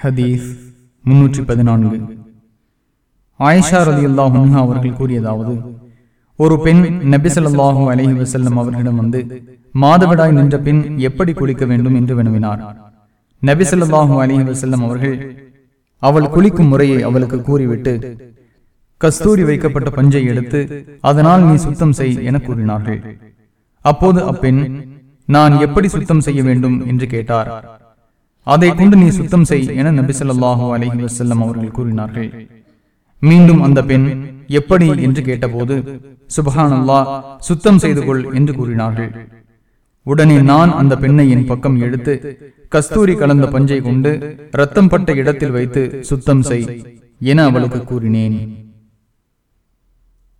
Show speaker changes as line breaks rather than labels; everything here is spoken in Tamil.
ஹதீஸ் முன்னூற்றி பதினான்கு. ஆயிஷா ரதி அல்லாஹ் அவர்கள் கூறியதாவது ஒரு பெண் நபிசல்லாஹு அலஹி வசல்லம் அவர்களிடம் வந்து மாதவிடாய் நின்ற பின் எப்படி குளிக்க வேண்டும் என்று வினவினார் நபிசல்லாஹு அலஹி வசல்லம் அவர்கள் அவள் குளிக்கும் முறையை அவளுக்கு கூறிவிட்டு கஸ்தூரி வைக்கப்பட்ட பஞ்சை எடுத்து அதனால் நீ சுத்தம் செய் என கூறினார்கள். அப்போது அப்பெண் நான் எப்படி சுத்தம் செய்ய வேண்டும்? என்று கேட்டார். அதை கொண்டு நீ சுத்தம் செய் என நபி ஸல்லல்லாஹு அலைஹி வஸல்லம் அவர்கள் கூறினார்கள். மீண்டும் அந்த பெண் எப்படி என்று கேட்டபோது சுபஹானல்லாஹ் சுத்தம் செய்து கொள் என்று கூறினார்கள். உடனே நான் அந்த பெண்ணை என் பக்கம் எடுத்து கஸ்தூரி கலந்த பஞ்சை கொண்டு ரத்தம் பட்ட இடத்தில் வைத்து சுத்தம் செய் என அவளுக்கு கூறினேன்.